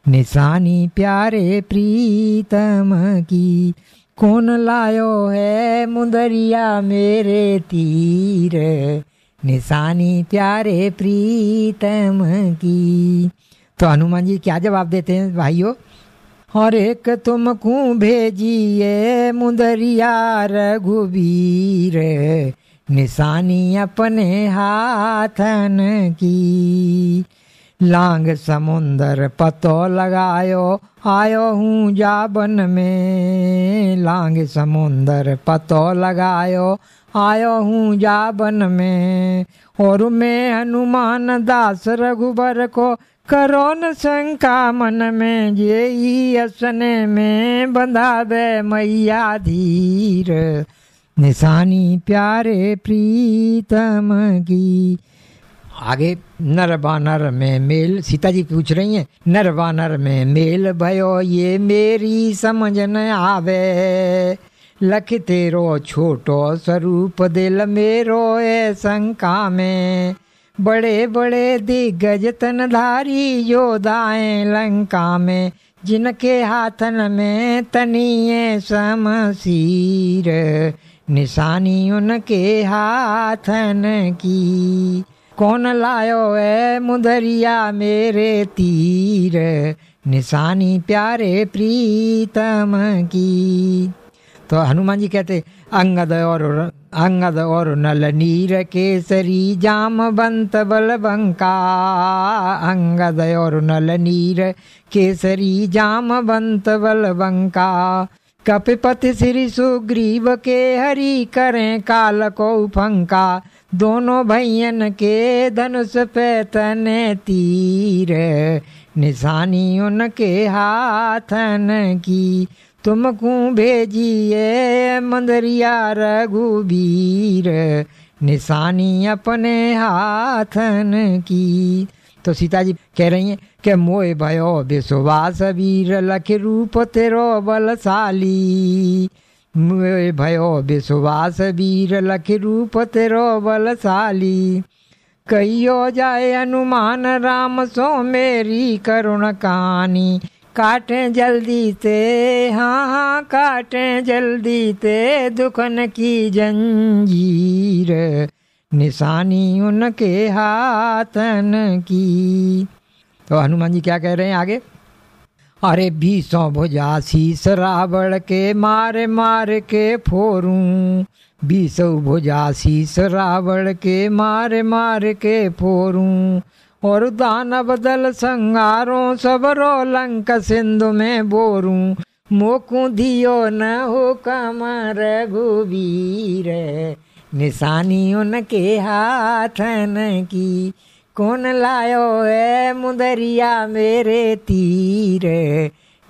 निशानी प्यारे प्रीतम की। कौन लायो है मुंदरिया मेरे तीर? निशानी प्यारे प्रीतम की। तो हनुमान जी क्या जवाब देते हैं भाइयों? और एक तुमको भेजिए मुंदरिया रघुबीर। निशानी अपने हाथन की। लांग समुंदर पतो लगायो, आयो हूँ जाबन में। लांग समुंदर पतो लगायो, आयो हूँ जाबन में। और मैं हनुमान दास रघुबर को करो न शंका मन में ये ही असने में बंधा बंधावे मैया धीर। निशानी प्यारे प्रीतम की। आगे नर बानर में मेल। सीता जी पूछ रही हैं नर बानर में मेल भयो, ये मेरी समझ न आवे। लख तेरो छोटो स्वरूप दिल मेरो शंका में। बड़े बड़े दिग्गज तनधारी योधाएँ लंका में, जिनके हाथन में तनिए समसीर। निशानी उनके हाथन की। कौन लायो है मुदरिया मेरे तीर? निशानी प्यारे प्रीतम की। तो हनुमान जी कहते, अंगद और अंगद और नल नीर केसरी जाम बंत बल बंका। अंगद और नल नीर केसरी जाम बंत बल बंका। कपिपति श्री सुग्रीव के हरि करें काल को फंका दोनों भैयन के धनुष पे तने तीर। निशानी उनके हाथन की। तुमको भेजिए मंदरिया रघुबीर। निशानी अपने हाथन की। तो सीता जी कह रही हैं कि मोए भयो विश्वास वीर लख रूप तेरो बलशाली मोए भयो विश्वास वीर लख रूप तेरो बलशाली कहियो जाए अनुमान राम सो मेरी करुण कहानी। काटें जल्दी ते हाँ हाँ काटें जल्दी ते दुखन की जंजीर। निशानी उनके हाथन की। तो हनुमान जी क्या कह रहे हैं आगे? अरे बीसों भुजा शीस रावण के मारे मार के फोरूं। बीसों भुजा शीस रावण के मारे मार के फोरूं। और दानव दल संगारों सबरो लंक सिंधु में बोरूं। मोकू दियो न हो कमर रघुवीर। निशानी उनके हाथन की। कौन लायो है मुदरिया मेरे तीर?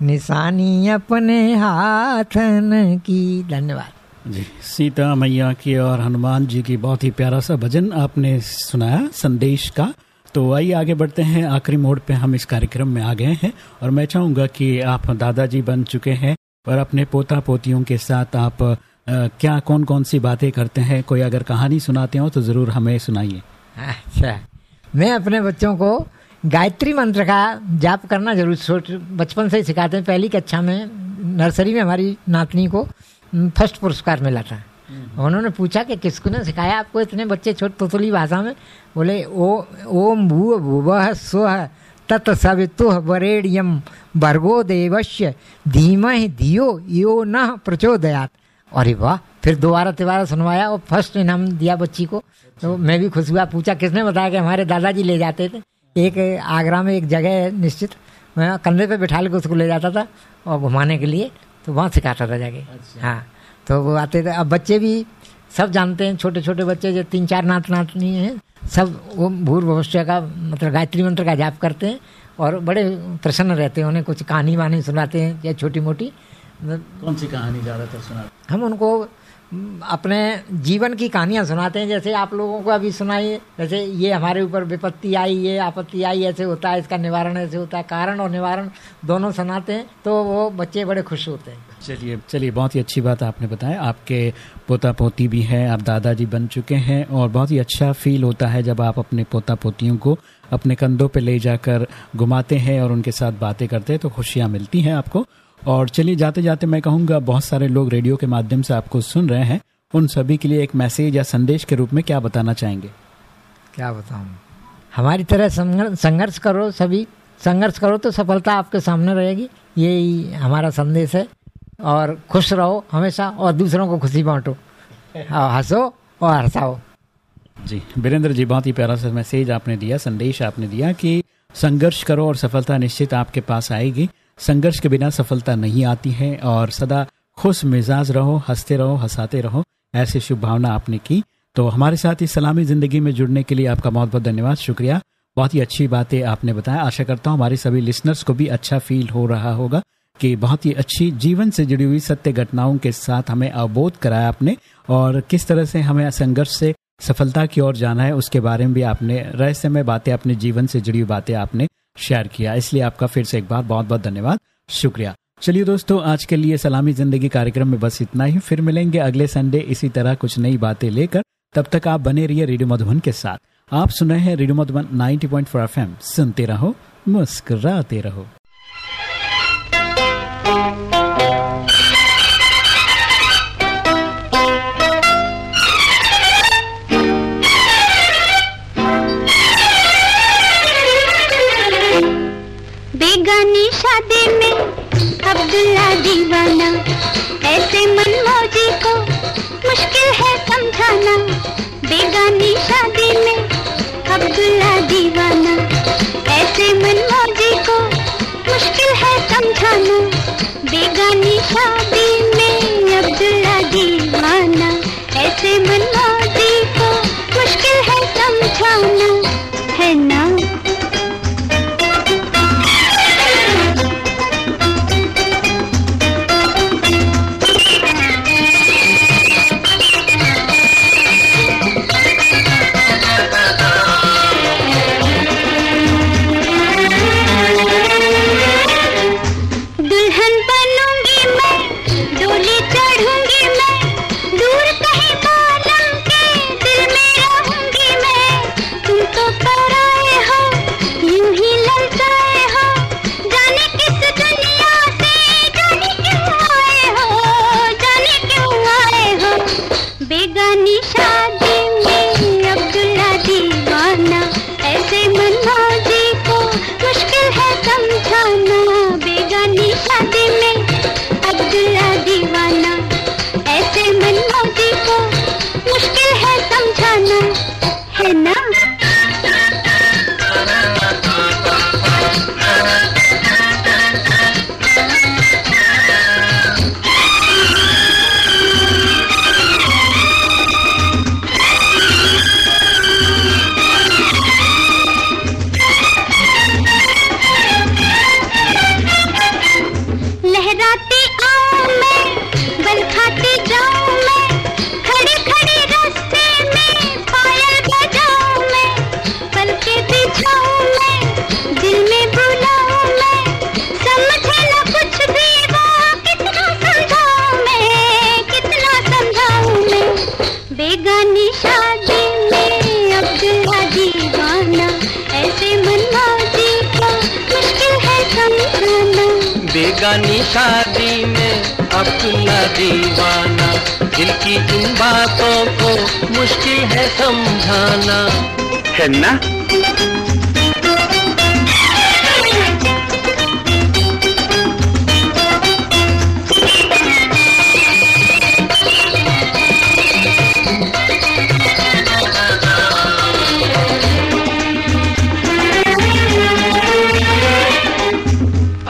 निशानी अपने हाथन की। धन्यवाद। जी, सीता मैया की और हनुमान जी की बहुत ही प्यारा सा भजन आपने सुनाया, संदेश का। तो आइए आगे बढ़ते हैं। आखिरी मोड़ पे हम इस कार्यक्रम में आ गए हैं और मैं चाहूँगा कि आप दादाजी बन चुके हैं और अपने पोता पोतियों के साथ आप क्या कौन कौन सी बातें करते हैं? कोई अगर कहानी सुनाते हो तो ज़रूर हमें सुनाइए। अच्छा। मैं अपने बच्चों को गायत्री मंत्र का जाप करना ज़रूर छोट बचपन से ही सिखाते हैं। पहली कक्षा में नर्सरी में हमारी नातनी को फ़र्स्ट पुरस्कार मिला था। उन्होंने पूछा कि किसको ने सिखाया? आपको इतने बच्चे छोट तुतली भाषा में? बोले ओ ओम भू भुव स्व तत्सवितु वरेण्यम भर्गो देवस्य धीमहि धियो यो न प्रचोदयात। अरे वाह फिर दोबारा तिबारा सुनवाया और फ़र्स्ट इनाम दिया बच्ची को। तो मैं भी खुश हुआ पूछा किसने बताया कि हमारे दादाजी ले जाते थे? एक आगरा में एक जगह है निश्चित। मैं कंधे पे बिठा के उसको ले जाता था और घुमाने के लिए तो वहाँ सिखाता था जाके। अच्छा। हाँ तो वो आते थे। अब बच्चे भी सब जानते हैं छोटे छोटे बच्चे जो तीन चार नात नातनी हैं सब वो भूर भविष्य का मतलब गायत्री मंत्र का जाप करते हैं और बड़े प्रसन्न रहते हैं उन्हें कुछ कहानी वानी सुनाते हैं या छोटी मोटी कौन सी कहानी ज़्यादातर सुना हम उनको अपने जीवन की कहानियाँ सुनाते हैं जैसे आप लोगों को अभी सुनाइए जैसे ये हमारे ऊपर विपत्ति आई ये आपत्ति आई ऐसे होता है इसका निवारण ऐसे होता है कारण और निवारण दोनों सुनाते हैं तो वो बच्चे बड़े खुश होते हैं। चलिए चलिए बहुत ही अच्छी बात आपने बताया। आपके पोता पोती भी हैं आप दादाजी बन चुके हैं और बहुत ही अच्छा फील होता है जब आप अपने पोता पोतियों को अपने कंधों पे ले जाकर घुमाते हैं और उनके साथ बातें करते हैं तो खुशियाँ मिलती हैं आपको। और चलिए जाते जाते मैं कहूँगा बहुत सारे लोग रेडियो के माध्यम से आपको सुन रहे हैं। उन सभी के लिए एक मैसेज या संदेश के रूप में क्या बताना चाहेंगे? क्या बताऊँ? हमारी तरह संघर्ष करो सभी। संघर्ष करो तो सफलता आपके सामने रहेगी। यही हमारा संदेश है। और खुश रहो हमेशा और दूसरों को खुशी बांटो। हंसो और हंसाओ। जी वीरेंद्र जी बहुत ही प्यारा सा मैसेज आपने दिया संदेश आपने दिया कि संघर्ष करो और सफलता निश्चित आपके पास आएगी। संघर्ष के बिना सफलता नहीं आती है और सदा खुश मिजाज रहो, हँसते रहो, हंसाते रहो। ऐसी शुभ भावना आपने की। तो हमारे साथ इस सलामी ज़िंदगी में जुड़ने के लिए आपका बहुत बहुत धन्यवाद। शुक्रिया। बहुत ही अच्छी बातें आपने बताया। आशा करता हूँ हमारे सभी लिसनर्स को भी अच्छा फील हो रहा होगा कि बहुत ही अच्छी जीवन से जुड़ी हुई सत्य घटनाओं के साथ हमें अवबोध कराया आपने और किस तरह से हमें संघर्ष से सफलता की ओर जाना है, उसके बारे में भी आपने, रहस्यमय बातें, अपने जीवन से जुड़ी हुई बातें आपने शेयर किया। इसलिए आपका फिर से एक बार बहुत बहुत धन्यवाद। शुक्रिया। चलिए दोस्तों, आज के लिए सलामी ज़िंदगी कार्यक्रम में बस इतना ही। फिर मिलेंगे अगले संडे इसी तरह कुछ नई बातें लेकर। तब तक आप बने रहिए रेडियो मधुबन के साथ। आप सुन रहे हैं रेडियो मधुबन 90.4 एफएम। सुनते रहो, मुस्कुराते रहो। बेगानी शादी में। अब्दुल्ला दीवाना, ऐसे मनमौजी को मुश्किल है समझाना। बेगानी शादी में अब्दुल्ला दीवाना, ऐसे मनमौजी को मुश्किल है समझाना। बेगानी शादी में अब्दुल्ला शादी में अपना दीवाना। दिल की इन बातों को मुश्किल है समझाना। है ना?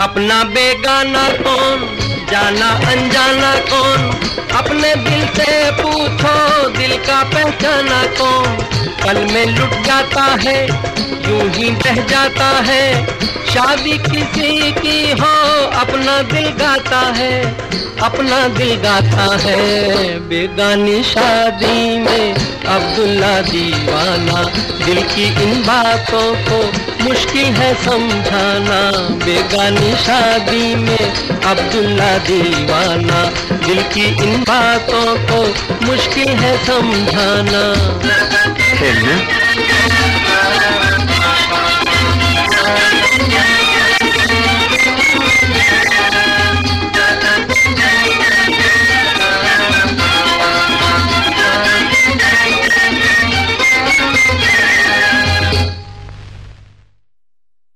अपना बेगाना कौन जाना अनजाना कौन? अपने दिल से पूछो, दिल का पहचाना कौन? पल में लुट जाता है, यूँ ही बह जाता है। शादी किसी की हो, अपना दिल गाता है, अपना दिल गाता है। बेगानी शादी में अब्दुल्ला दीवाना, दिल की इन बातों को मुश्किल है समझाना, बेगानी शादी में अब्दुल्ला दीवाना। दिल की इन बातों को मुश्किल है समझाना।